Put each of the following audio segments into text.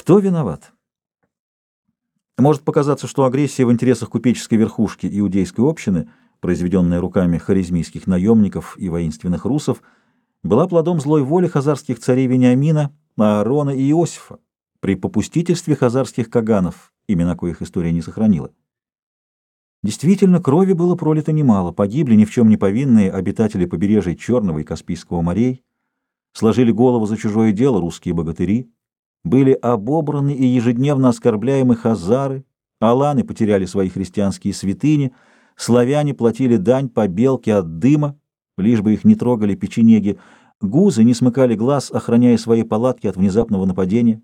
Кто виноват? Может показаться, что агрессия в интересах купеческой верхушки иудейской общины, произведенная руками харизмийских наемников и воинственных русов, была плодом злой воли хазарских царей Вениамина, Аарона и Иосифа при попустительстве хазарских каганов, имена коих история не сохранила. Действительно, крови было пролито немало, погибли ни в чем не повинные обитатели побережья Черного и Каспийского морей, сложили голову за чужое дело русские богатыри, были обобраны и ежедневно оскорбляемы хазары, аланы потеряли свои христианские святыни, славяне платили дань по белке от дыма, лишь бы их не трогали печенеги, гузы не смыкали глаз, охраняя свои палатки от внезапного нападения.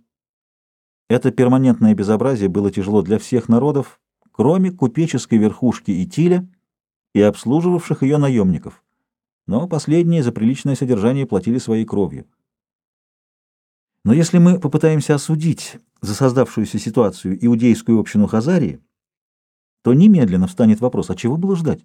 Это перманентное безобразие было тяжело для всех народов, кроме купеческой верхушки Итиля и обслуживавших ее наемников. Но последние за приличное содержание платили своей кровью. Но если мы попытаемся осудить за создавшуюся ситуацию иудейскую общину Хазарии, то немедленно встанет вопрос, а чего было ждать?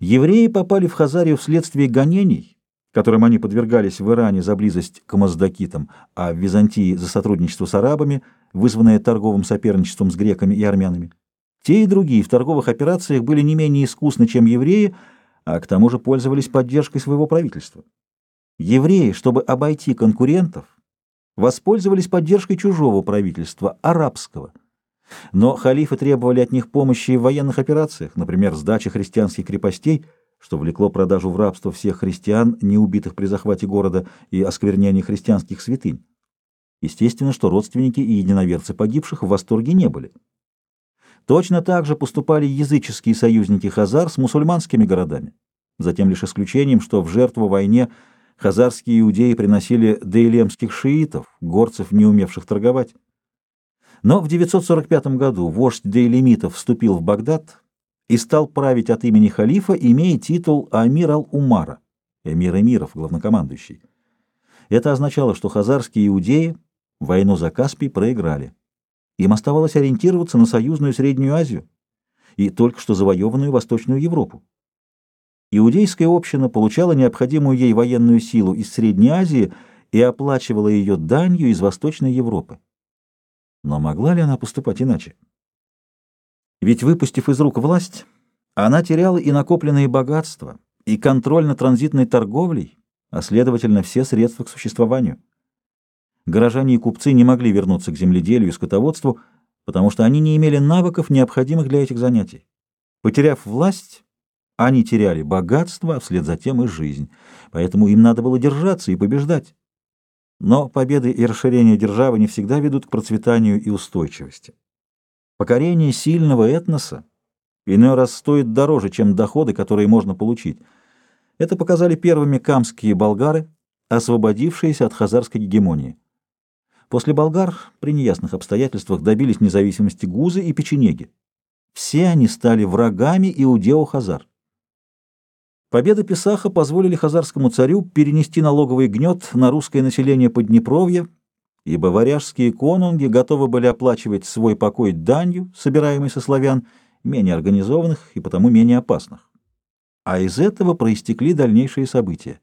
Евреи попали в Хазарию вследствие гонений, которым они подвергались в Иране за близость к маздакитам, а в Византии за сотрудничество с арабами, вызванное торговым соперничеством с греками и армянами. Те и другие в торговых операциях были не менее искусны, чем евреи, а к тому же пользовались поддержкой своего правительства. Евреи, чтобы обойти конкурентов, воспользовались поддержкой чужого правительства, арабского. Но халифы требовали от них помощи в военных операциях, например, сдачи христианских крепостей, что влекло продажу в рабство всех христиан, не убитых при захвате города и осквернении христианских святынь. Естественно, что родственники и единоверцы погибших в восторге не были. Точно так же поступали языческие союзники Хазар с мусульманскими городами, затем лишь исключением, что в жертву войне – хазарские иудеи приносили дейлемских шиитов, горцев, не умевших торговать. Но в 945 году вождь дейлемитов вступил в Багдад и стал править от имени халифа, имея титул Амир ал-Умара, эмир эмиров, главнокомандующий. Это означало, что хазарские иудеи войну за Каспий проиграли. Им оставалось ориентироваться на союзную Среднюю Азию и только что завоеванную Восточную Европу. Иудейская община получала необходимую ей военную силу из Средней Азии и оплачивала ее данью из Восточной Европы. Но могла ли она поступать иначе? Ведь, выпустив из рук власть, она теряла и накопленные богатства, и контроль над транзитной торговлей, а следовательно все средства к существованию. Горожане и купцы не могли вернуться к земледелию и скотоводству, потому что они не имели навыков, необходимых для этих занятий. Потеряв власть, они теряли богатство, а вслед за тем и жизнь, поэтому им надо было держаться и побеждать. Но победы и расширение державы не всегда ведут к процветанию и устойчивости. Покорение сильного этноса иной раз стоит дороже, чем доходы, которые можно получить. Это показали первыми камские болгары, освободившиеся от хазарской гегемонии. После болгар при неясных обстоятельствах добились независимости гузы и печенеги. Все они стали врагами иудео-хазар. Победы Писаха позволили хазарскому царю перенести налоговый гнет на русское население Поднепровья, ибо варяжские конунги готовы были оплачивать свой покой данью, собираемой со славян, менее организованных и потому менее опасных. А из этого проистекли дальнейшие события.